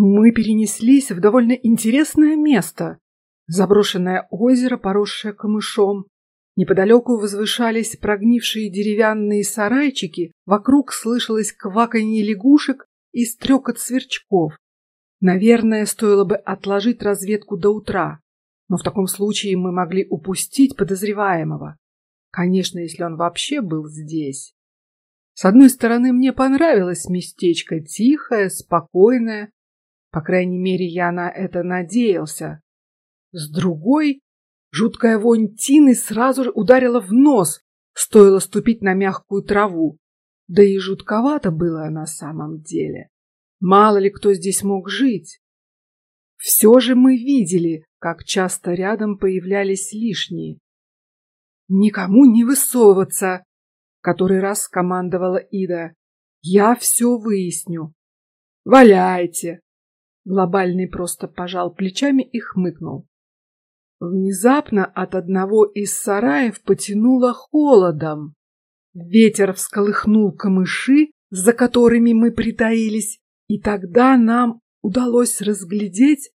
Мы перенеслись в довольно интересное место. Заброшенное озеро, поросшее камышом. Неподалеку возвышались прогнившие деревянные сарайчики, вокруг слышалось кваканье лягушек и стрекот сверчков. Наверное, стоило бы отложить разведку до утра, но в таком случае мы могли упустить подозреваемого. Конечно, если он вообще был здесь. С одной стороны, мне понравилось местечко тихое, спокойное. По крайней мере, я на это надеялся. С другой, жуткая вонь тины сразу же ударила в нос, стоило ступить на мягкую траву. Да и жутковато было на самом деле. Мало ли кто здесь мог жить. Все же мы видели, как часто рядом появлялись лишние. Никому не высовываться, который раз командовала Ида. Я все выясню. Валяйте. Глобальный просто пожал плечами и хмыкнул. Внезапно от одного из сараев потянуло холодом. Ветер всколыхнул камыши, за которыми мы притаились, и тогда нам удалось разглядеть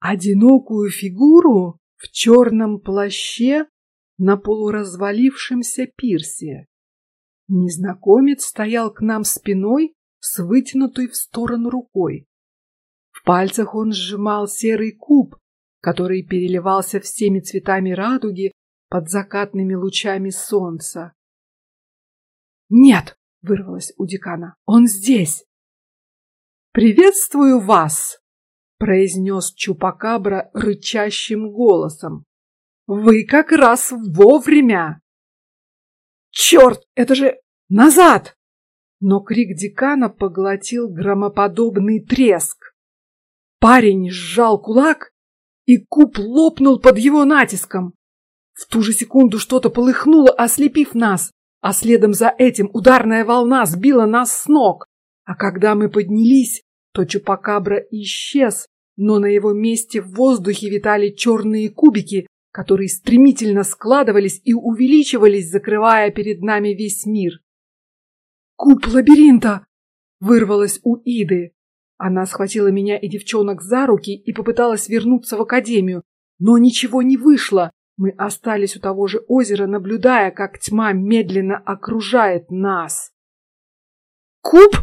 одинокую фигуру в черном плаще на полуразвалившемся пирсе. Незнакомец стоял к нам спиной с вытянутой в сторону рукой. Пальцах он сжимал серый куб, который переливался всеми цветами радуги под закатными лучами солнца. Нет, вырвалось у декана. Он здесь. Приветствую вас, произнес Чупакабра рычащим голосом. Вы как раз вовремя. Черт, это же назад! Но крик декана поглотил громоподобный треск. Парень сжал кулак, и куб лопнул под его натиском. В ту же секунду что-то полыхнуло, ослепив нас, а следом за этим ударная волна сбила нас с ног. А когда мы поднялись, то чупакабра исчез, но на его месте в воздухе витали черные кубики, которые стремительно складывались и увеличивались, закрывая перед нами весь мир. Куб лабиринта вырвалось у Иды. Она схватила меня и девчонок за руки и попыталась вернуться в академию, но ничего не вышло. Мы остались у того же озера, наблюдая, как тьма медленно окружает нас. Куб!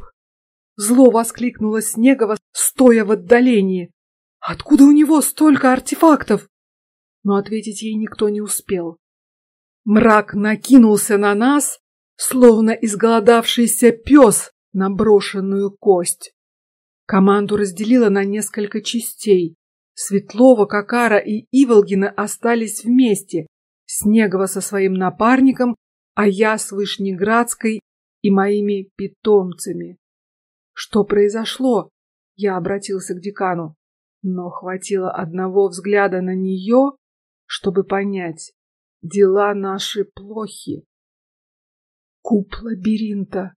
Зло воскликнула Снегова, стоя в отдалении. Откуда у него столько артефактов? Но ответить ей никто не успел. Мрак накинулся на нас, словно изголодавшийся пес на брошенную кость. Команду разделила на несколько частей. Светлова, Какара и Иволгина остались вместе. Снегова со своим напарником, а я с Вышнеградской и моими питомцами. Что произошло? Я обратился к декану, но хватило одного взгляда на нее, чтобы понять, дела наши плохи. Куб лабиринта,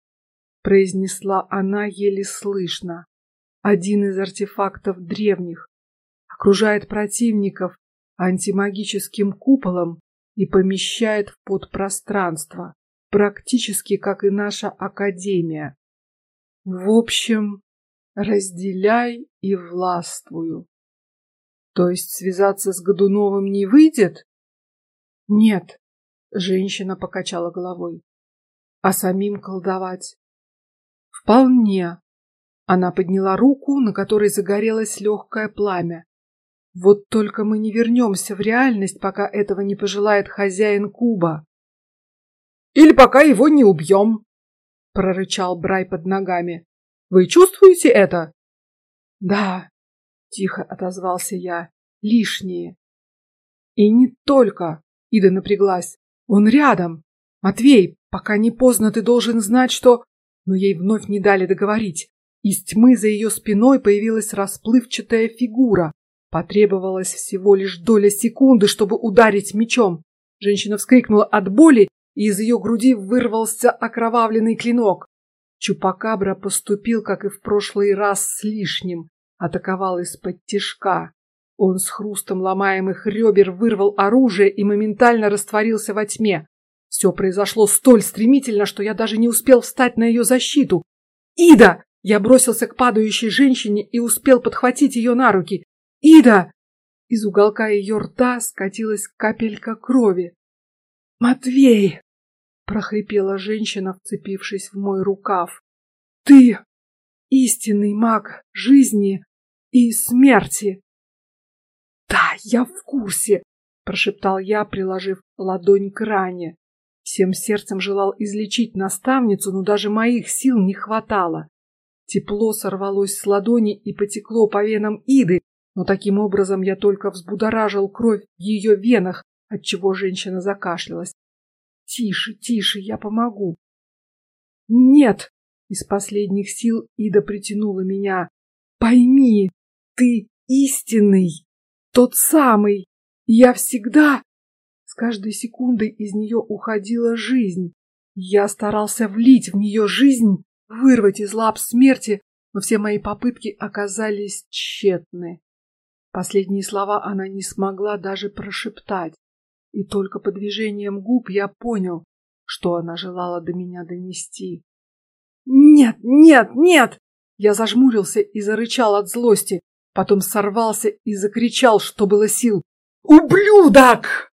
произнесла она еле слышно. Один из артефактов древних окружает противников антимагическим куполом и помещает в подпространство, практически как и наша академия. В общем, разделяй и властвую. То есть связаться с Годуновым не выйдет? Нет, женщина покачала головой. А самим колдовать? Вполне. Она подняла руку, на которой загорелось легкое пламя. Вот только мы не вернемся в реальность, пока этого не пожелает хозяин куба. Или пока его не убьем, прорычал Брай под ногами. Вы чувствуете это? Да, тихо отозвался я. Лишние. И не только. Ида напряглась. Он рядом. Матвей, пока не поздно, ты должен знать, что. Но ей вновь не дали договорить. Из тьмы за ее спиной появилась расплывчатая фигура. Потребовалось всего лишь доля секунды, чтобы ударить мечом. Женщина вскрикнула от боли, и из ее груди вырвался окровавленный клинок. Чупакабра поступил, как и в прошлый раз, с лишним, атаковал из-под тишка. Он с хрустом ломаемых ребер вырвал оружие и моментально растворился во тьме. Все произошло столь стремительно, что я даже не успел встать на ее защиту. Ида! Я бросился к падающей женщине и успел подхватить ее на руки. Ида! Из уголка ее рта скатилась капелька крови. Матвей! прохрипела женщина, вцепившись в мой рукав. Ты истинный маг жизни и смерти. Да, я в курсе, прошептал я, приложив ладонь к ране. Всем сердцем желал излечить наставницу, но даже моих сил не хватало. Тепло сорвалось с ладони и потекло по венам Иды, но таким образом я только взбудоражил кровь в ее венах, от чего женщина закашлялась. Тише, тише, я помогу. Нет, из последних сил Ида притянула меня. Пойми, ты истинный, тот самый. Я всегда. С каждой секундой из нее уходила жизнь. Я старался влить в нее жизнь, вырвать из лап смерти, но все мои попытки оказались тщетны. Последние слова она не смогла даже прошептать, и только по движениям губ я понял, что она желала до меня донести. Нет, нет, нет! Я зажмурился и зарычал от злости, потом сорвался и закричал, что было сил: "Ублюдок!"